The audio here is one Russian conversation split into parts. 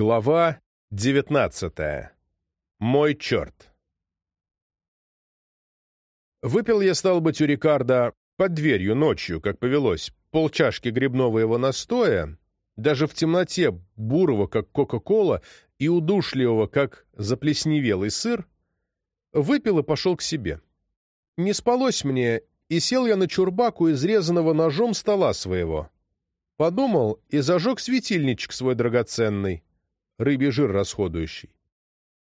Глава девятнадцатая. Мой черт. Выпил я, стал быть, у Рикардо под дверью ночью, как повелось, полчашки грибного его настоя, даже в темноте бурого, как Кока-Кола, и удушливого, как заплесневелый сыр, выпил и пошел к себе. Не спалось мне, и сел я на чурбаку, изрезанного ножом стола своего. Подумал и зажег светильничек свой драгоценный, рыбий жир расходующий.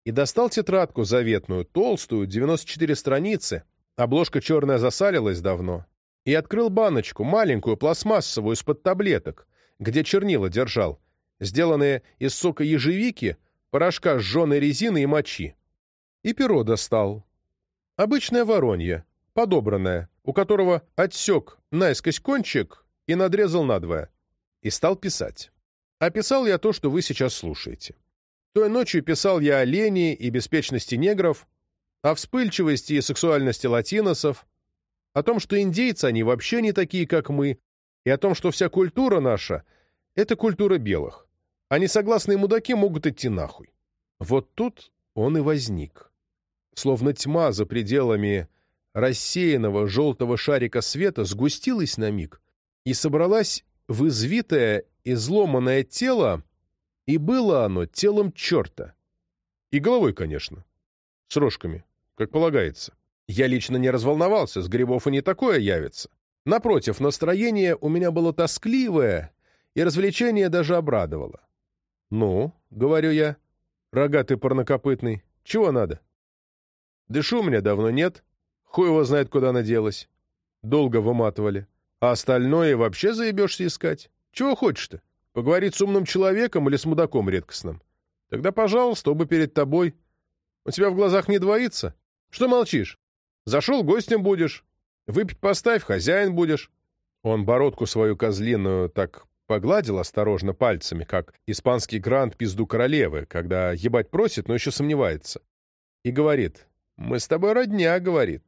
И достал тетрадку заветную, толстую, 94 страницы, обложка черная засалилась давно, и открыл баночку, маленькую, пластмассовую, из-под таблеток, где чернила держал, сделанные из сока ежевики, порошка сжженной резины и мочи. И перо достал. Обычное воронье, подобранное, у которого отсек наискось кончик и надрезал надвое. И стал писать. Описал я то, что вы сейчас слушаете. Той ночью писал я о лени и беспечности негров, о вспыльчивости и сексуальности латиносов, о том, что индейцы, они вообще не такие, как мы, и о том, что вся культура наша — это культура белых, а несогласные мудаки могут идти нахуй. Вот тут он и возник. Словно тьма за пределами рассеянного желтого шарика света сгустилась на миг и собралась в извитое изломанное тело, и было оно телом черта. И головой, конечно. С рожками, как полагается. Я лично не разволновался, с грибов и не такое явится. Напротив, настроение у меня было тоскливое, и развлечение даже обрадовало. «Ну, — говорю я, — рогатый парнокопытный, чего надо?» «Дышу у меня давно нет, хуй его знает, куда она делась. Долго выматывали. А остальное вообще заебешься искать. Чего хочешь-то? Поговорить с умным человеком или с мудаком редкостным? Тогда, пожалуйста, оба перед тобой. У тебя в глазах не двоится? Что молчишь? Зашел, гостем будешь. Выпить поставь, хозяин будешь. Он бородку свою козлиную так погладил осторожно пальцами, как испанский грант пизду королевы, когда ебать просит, но еще сомневается. И говорит, «Мы с тобой родня», — говорит.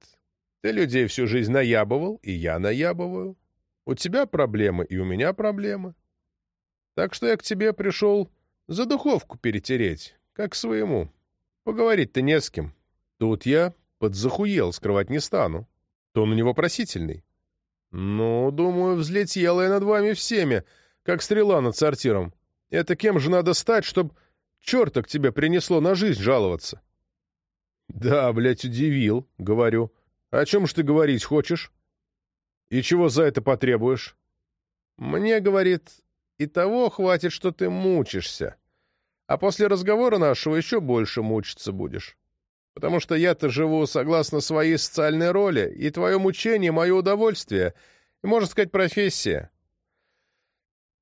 «Ты людей всю жизнь наябывал, и я наябываю. У тебя проблемы, и у меня проблемы. Так что я к тебе пришел за духовку перетереть, как своему. Поговорить-то не с кем. Тут я подзахуел, скрывать не стану. Тон у него просительный. Ну, думаю, взлетела я над вами всеми, как стрела над сортиром. Это кем же надо стать, чтоб черта к тебе принесло на жизнь жаловаться? Да, блядь, удивил, говорю. О чем ж ты говорить хочешь? И чего за это потребуешь? Мне, говорит, и того хватит, что ты мучишься. А после разговора нашего еще больше мучиться будешь. Потому что я-то живу согласно своей социальной роли, и твое мучение — мое удовольствие, и, можно сказать, профессия.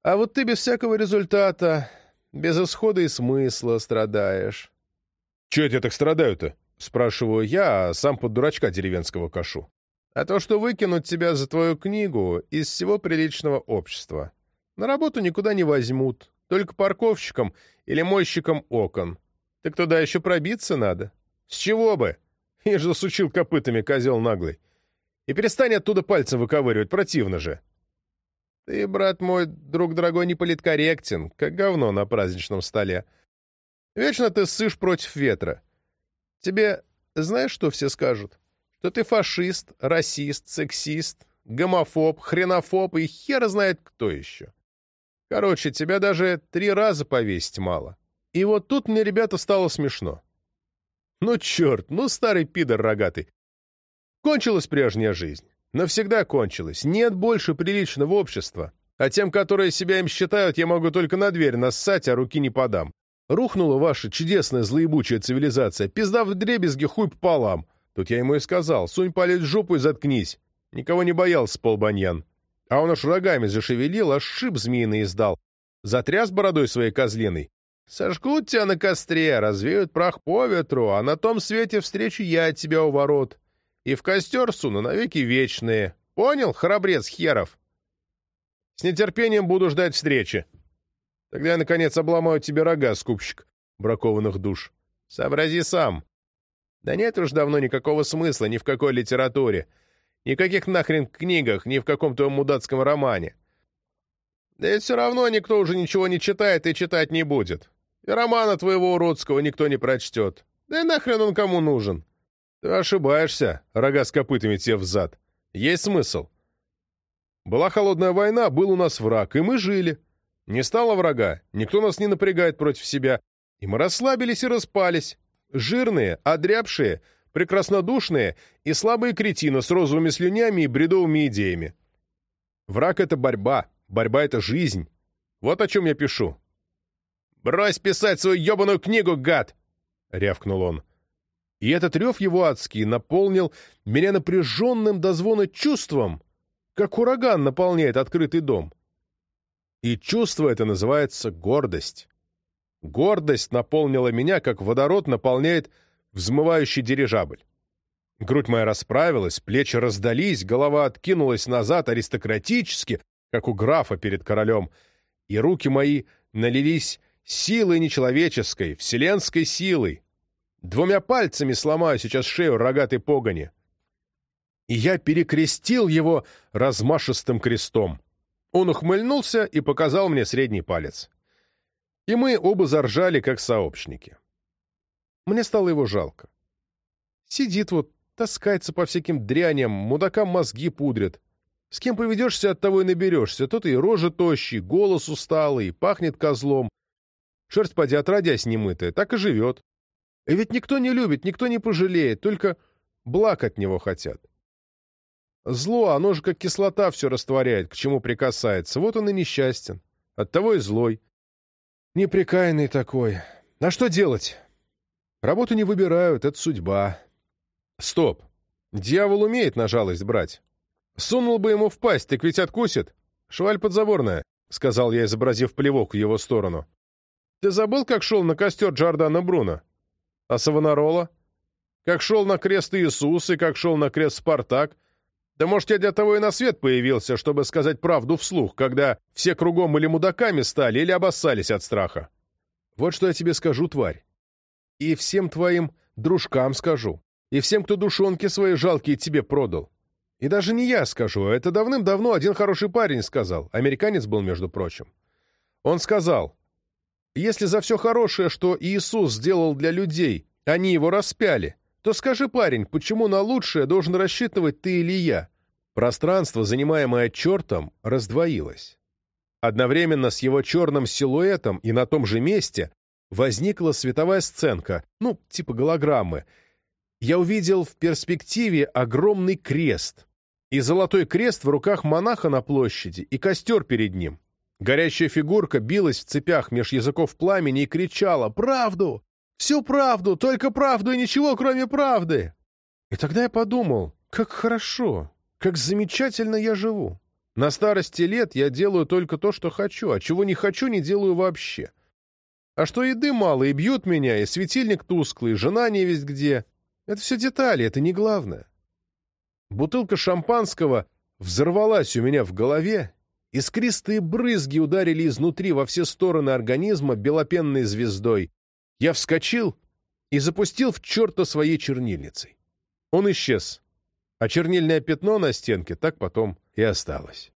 А вот ты без всякого результата, без исхода и смысла страдаешь. — Чего я так страдаю-то? — спрашиваю я, а сам под дурачка деревенского кашу а то, что выкинут тебя за твою книгу из всего приличного общества. На работу никуда не возьмут, только парковщиком или мойщиком окон. Так туда еще пробиться надо. С чего бы? Я же засучил копытами, козел наглый. И перестань оттуда пальцем выковыривать, противно же. Ты, брат мой, друг дорогой, не политкорректен, как говно на праздничном столе. Вечно ты ссышь против ветра. Тебе знаешь, что все скажут? Что ты фашист, расист, сексист, гомофоб, хренофоб и хер знает кто еще. Короче, тебя даже три раза повесить мало. И вот тут мне, ребята, стало смешно. Ну, черт, ну, старый пидор рогатый. Кончилась прежняя жизнь. Навсегда кончилась. Нет больше приличного общества. А тем, которые себя им считают, я могу только на дверь нассать, а руки не подам. Рухнула ваша чудесная злоебучая цивилизация. Пизда в дребезги, хуй пополам. Тут я ему и сказал, сунь палец в жопу и заткнись. Никого не боялся полбаньян. А он аж рогами зашевелил, аж шип змеиный издал. Затряс бородой своей козлиной. Сожгут тебя на костре, развеют прах по ветру, а на том свете встречу я от тебя у ворот. И в костер суну навеки вечные. Понял, храбрец херов? С нетерпением буду ждать встречи. Тогда я, наконец, обломаю тебе рога, скупщик бракованных душ. Сообрази сам. Да нет уж давно никакого смысла ни в какой литературе, никаких нахрен книгах, ни в каком-то мудацком романе. Да и все равно никто уже ничего не читает и читать не будет. И романа твоего уродского никто не прочтет. Да и нахрен он кому нужен? Ты ошибаешься, рога с копытами тебе взад. Есть смысл. Была холодная война, был у нас враг, и мы жили. Не стало врага, никто нас не напрягает против себя. И мы расслабились и распались. Жирные, одрябшие, прекраснодушные и слабые кретины с розовыми слюнями и бредовыми идеями. Враг — это борьба, борьба — это жизнь. Вот о чем я пишу. «Брось писать свою ебаную книгу, гад!» — рявкнул он. И этот рев его адский наполнил меня напряженным до звона чувством, как ураган наполняет открытый дом. И чувство это называется гордость. Гордость наполнила меня, как водород наполняет взмывающий дирижабль. Грудь моя расправилась, плечи раздались, голова откинулась назад аристократически, как у графа перед королем, и руки мои налились силой нечеловеческой, вселенской силой. Двумя пальцами сломаю сейчас шею рогатой погони. И я перекрестил его размашистым крестом. Он ухмыльнулся и показал мне средний палец. И мы оба заржали, как сообщники. Мне стало его жалко. Сидит вот, таскается по всяким дряням, мудакам мозги пудрят. С кем поведешься, от того и наберешься. Тот и рожа тощий, голос усталый, пахнет козлом. Шерсть поди отродясь немытая, так и живет. И ведь никто не любит, никто не пожалеет, только благ от него хотят. Зло, оно же как кислота все растворяет, к чему прикасается. Вот он и несчастен. Оттого и злой. Неприкаянный такой. А что делать? Работу не выбирают, это судьба. Стоп. Дьявол умеет на жалость брать. Сунул бы ему в пасть, так ведь откусит. Шваль подзаборная, — сказал я, изобразив плевок в его сторону. Ты забыл, как шел на костер Джордана Бруно? А Савонарола? Как шел на крест Иисус и как шел на крест Спартак? Да может, я для того и на свет появился, чтобы сказать правду вслух, когда все кругом или мудаками стали, или обоссались от страха. Вот что я тебе скажу, тварь. И всем твоим дружкам скажу. И всем, кто душонки свои жалкие тебе продал. И даже не я скажу, а это давным-давно один хороший парень сказал. Американец был, между прочим. Он сказал, если за все хорошее, что Иисус сделал для людей, они его распяли, то скажи, парень, почему на лучшее должен рассчитывать ты или я? Пространство, занимаемое чертом, раздвоилось. Одновременно с его черным силуэтом и на том же месте возникла световая сценка, ну, типа голограммы. Я увидел в перспективе огромный крест. И золотой крест в руках монаха на площади, и костер перед ним. Горящая фигурка билась в цепях меж языков пламени и кричала «Правду! Всю правду, только правду и ничего, кроме правды. И тогда я подумал, как хорошо, как замечательно я живу. На старости лет я делаю только то, что хочу, а чего не хочу, не делаю вообще. А что еды мало, и бьют меня, и светильник тусклый, и жена не весть где. Это все детали, это не главное. Бутылка шампанского взорвалась у меня в голове, искристые брызги ударили изнутри во все стороны организма белопенной звездой, я вскочил и запустил в черта своей чернильницей. Он исчез, а чернильное пятно на стенке так потом и осталось.